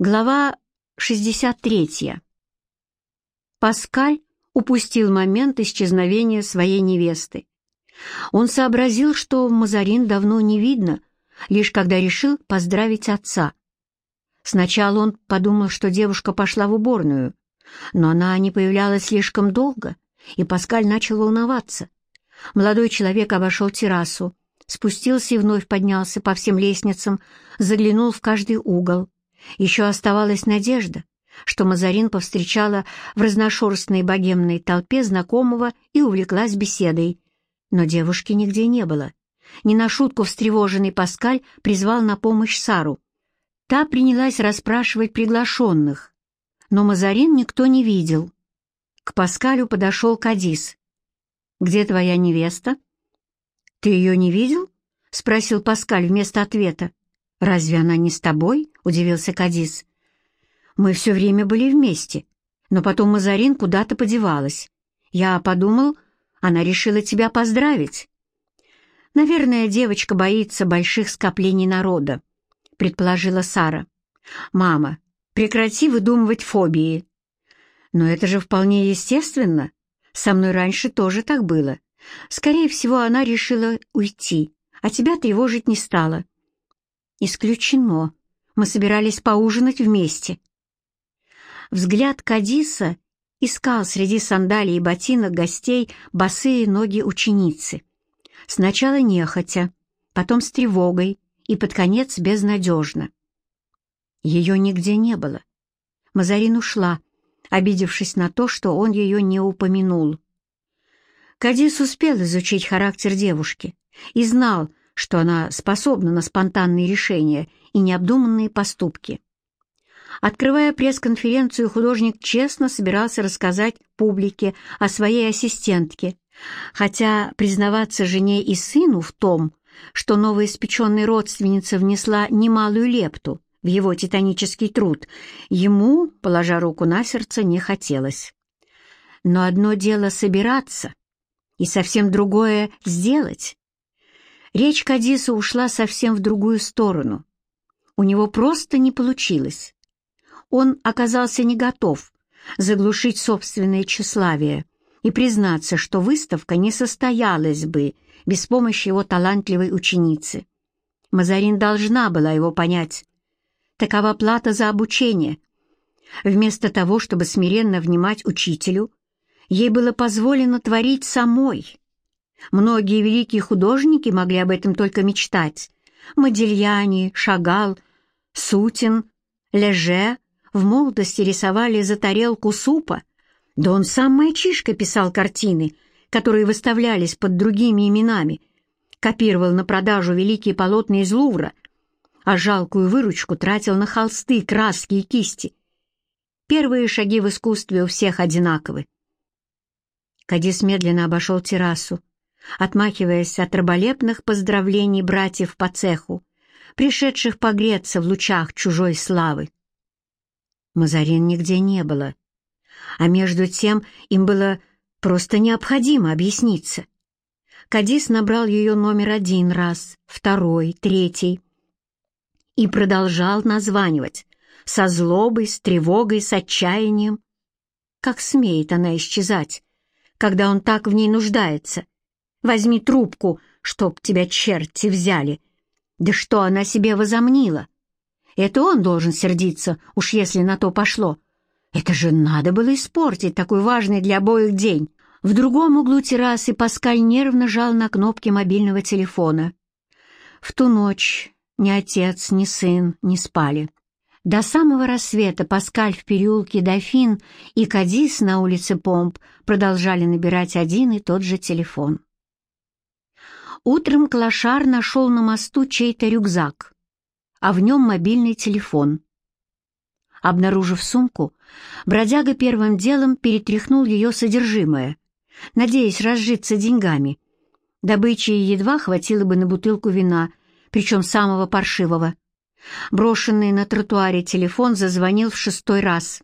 Глава 63. Паскаль упустил момент исчезновения своей невесты. Он сообразил, что Мазарин давно не видно, лишь когда решил поздравить отца. Сначала он подумал, что девушка пошла в уборную, но она не появлялась слишком долго, и Паскаль начал волноваться. Молодой человек обошел террасу, спустился и вновь поднялся по всем лестницам, заглянул в каждый угол. Еще оставалась надежда, что Мазарин повстречала в разношерстной богемной толпе знакомого и увлеклась беседой. Но девушки нигде не было. Не на шутку встревоженный Паскаль призвал на помощь Сару. Та принялась расспрашивать приглашенных, но Мазарин никто не видел. К Паскалю подошел Кадис. «Где твоя невеста?» «Ты ее не видел?» — спросил Паскаль вместо ответа. «Разве она не с тобой?» — удивился Кадис. «Мы все время были вместе, но потом Мазарин куда-то подевалась. Я подумал, она решила тебя поздравить». «Наверное, девочка боится больших скоплений народа», — предположила Сара. «Мама, прекрати выдумывать фобии». «Но это же вполне естественно. Со мной раньше тоже так было. Скорее всего, она решила уйти, а тебя тревожить не стала». «Исключено. Мы собирались поужинать вместе». Взгляд Кадиса искал среди сандалий и ботинок гостей босые ноги ученицы. Сначала нехотя, потом с тревогой и под конец безнадежно. Ее нигде не было. Мазарин ушла, обидевшись на то, что он ее не упомянул. Кадис успел изучить характер девушки и знал, что она способна на спонтанные решения и необдуманные поступки. Открывая пресс-конференцию, художник честно собирался рассказать публике о своей ассистентке, хотя признаваться жене и сыну в том, что новоиспеченная родственница внесла немалую лепту в его титанический труд, ему, положа руку на сердце, не хотелось. Но одно дело собираться, и совсем другое — сделать. Речь Кадиса ушла совсем в другую сторону. У него просто не получилось. Он оказался не готов заглушить собственное тщеславие и признаться, что выставка не состоялась бы без помощи его талантливой ученицы. Мазарин должна была его понять. Такова плата за обучение. Вместо того, чтобы смиренно внимать учителю, ей было позволено творить самой. Многие великие художники могли об этом только мечтать. Модильяни, Шагал, Сутин, Леже в молодости рисовали за тарелку супа, да он сам мальчишка писал картины, которые выставлялись под другими именами, копировал на продажу великие полотна из Лувра, а жалкую выручку тратил на холсты, краски и кисти. Первые шаги в искусстве у всех одинаковы. Кадис медленно обошел террасу, отмахиваясь от раболепных поздравлений братьев по цеху, пришедших погреться в лучах чужой славы. Мазарин нигде не было, а между тем им было просто необходимо объясниться. Кадис набрал ее номер один раз, второй, третий и продолжал названивать со злобой, с тревогой, с отчаянием. Как смеет она исчезать, когда он так в ней нуждается? Возьми трубку, чтоб тебя черти взяли. Да что она себе возомнила? Это он должен сердиться, уж если на то пошло. Это же надо было испортить такой важный для обоих день. В другом углу террасы Паскаль нервно жал на кнопки мобильного телефона. В ту ночь ни отец, ни сын не спали. До самого рассвета Паскаль в переулке Дофин и Кадис на улице Помп продолжали набирать один и тот же телефон. Утром Клашар нашел на мосту чей-то рюкзак, а в нем мобильный телефон. Обнаружив сумку, бродяга первым делом перетряхнул ее содержимое, надеясь разжиться деньгами. Добычи едва хватило бы на бутылку вина, причем самого паршивого. Брошенный на тротуаре телефон зазвонил в шестой раз.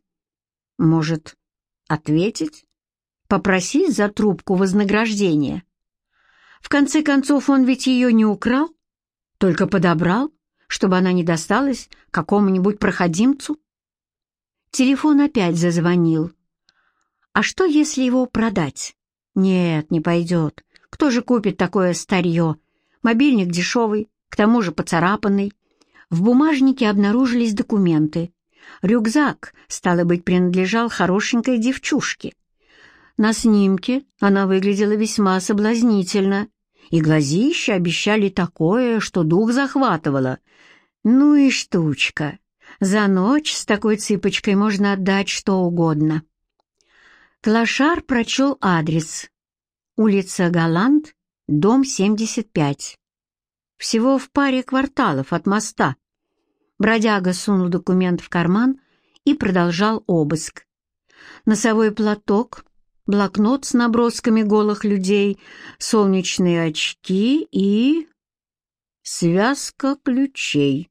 Может, ответить? Попросить за трубку вознаграждения? В конце концов, он ведь ее не украл, только подобрал, чтобы она не досталась какому-нибудь проходимцу. Телефон опять зазвонил. А что, если его продать? Нет, не пойдет. Кто же купит такое старье? Мобильник дешевый, к тому же поцарапанный. В бумажнике обнаружились документы. Рюкзак, стало быть, принадлежал хорошенькой девчушке. На снимке она выглядела весьма соблазнительно, и глазища обещали такое, что дух захватывало. Ну и штучка. За ночь с такой цыпочкой можно отдать что угодно. Клашар прочел адрес. Улица Галант, дом 75. Всего в паре кварталов от моста. Бродяга сунул документ в карман и продолжал обыск. Носовой платок, блокнот с набросками голых людей, солнечные очки и... связка ключей.